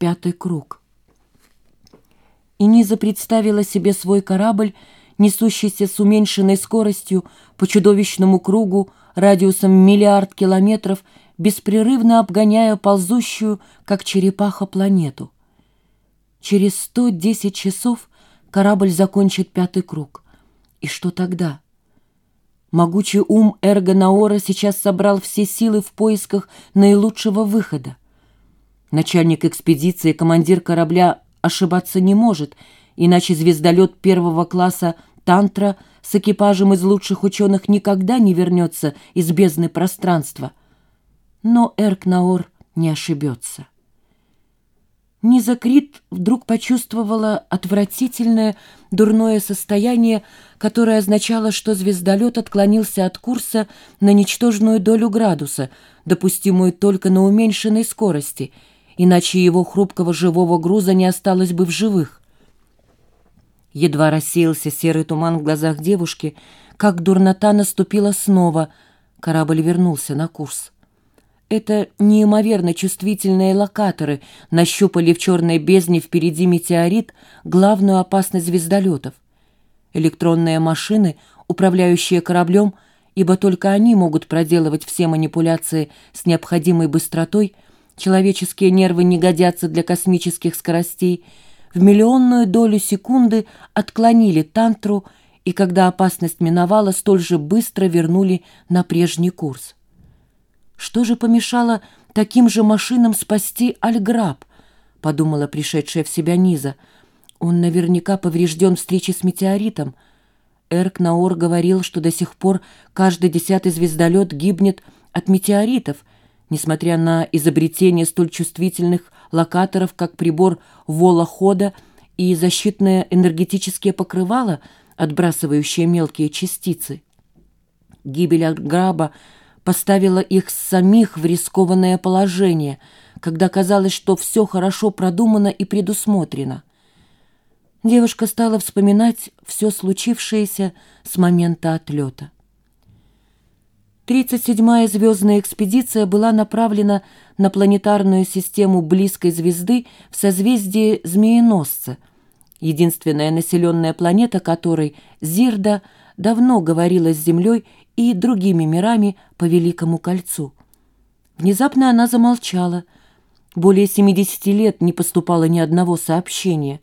пятый круг. И Низа представила себе свой корабль, несущийся с уменьшенной скоростью по чудовищному кругу радиусом миллиард километров, беспрерывно обгоняя ползущую, как черепаха, планету. Через 110 часов корабль закончит пятый круг. И что тогда? Могучий ум Эрго Наора сейчас собрал все силы в поисках наилучшего выхода. Начальник экспедиции, командир корабля ошибаться не может, иначе звездолет первого класса «Тантра» с экипажем из лучших ученых никогда не вернется из бездны пространства. Но Эрк Наор не ошибется. Низа Крит вдруг почувствовала отвратительное, дурное состояние, которое означало, что звездолет отклонился от курса на ничтожную долю градуса, допустимую только на уменьшенной скорости, иначе его хрупкого живого груза не осталось бы в живых. Едва рассеялся серый туман в глазах девушки, как дурнота наступила снова, корабль вернулся на курс. Это неимоверно чувствительные локаторы нащупали в черной бездне впереди метеорит главную опасность звездолетов. Электронные машины, управляющие кораблем, ибо только они могут проделывать все манипуляции с необходимой быстротой, человеческие нервы не годятся для космических скоростей, в миллионную долю секунды отклонили тантру и, когда опасность миновала, столь же быстро вернули на прежний курс. Что же помешало таким же машинам спасти Альграб? Подумала пришедшая в себя Низа. Он наверняка поврежден встречей с метеоритом. Эрк Наор говорил, что до сих пор каждый десятый звездолет гибнет от метеоритов, несмотря на изобретение столь чувствительных локаторов, как прибор волохода и защитные энергетические покрывала, отбрасывающие мелкие частицы. Гибель Альграба — поставила их самих в рискованное положение, когда казалось, что все хорошо продумано и предусмотрено. Девушка стала вспоминать все случившееся с момента отлета. 37-я звездная экспедиция была направлена на планетарную систему близкой звезды в созвездии Змееносца, единственная населенная планета которой, Зирда, давно говорила с Землей и другими мирами по Великому кольцу. Внезапно она замолчала. Более 70 лет не поступало ни одного сообщения.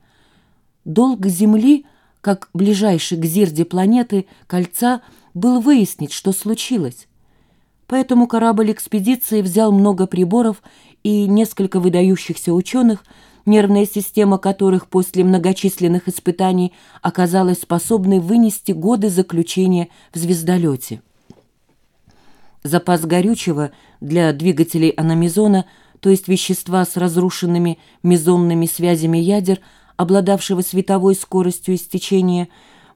Долг Земли, как ближайшей к Зирде планеты, кольца, был выяснить, что случилось. Поэтому корабль экспедиции взял много приборов и несколько выдающихся ученых, нервная система которых после многочисленных испытаний оказалась способной вынести годы заключения в звездолете. Запас горючего для двигателей аномизона, то есть вещества с разрушенными мезонными связями ядер, обладавшего световой скоростью истечения,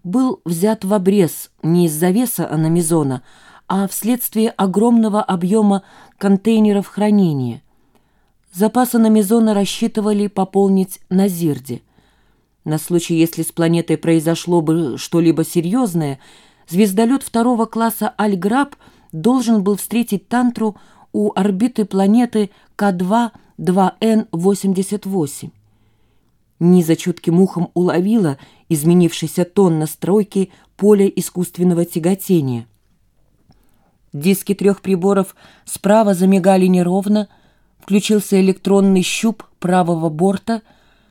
был взят в обрез не из-за веса аномизона, вследствие огромного объема контейнеров хранения. Запас аномизона рассчитывали пополнить на Зирде. На случай, если с планетой произошло бы что-либо серьезное, звездолет второго класса «Альграб» должен был встретить Тантру у орбиты планеты К2-2Н-88. Низа чутким ухом уловила изменившийся тон настройки поля искусственного тяготения. Диски трех приборов справа замигали неровно, включился электронный щуп правого борта —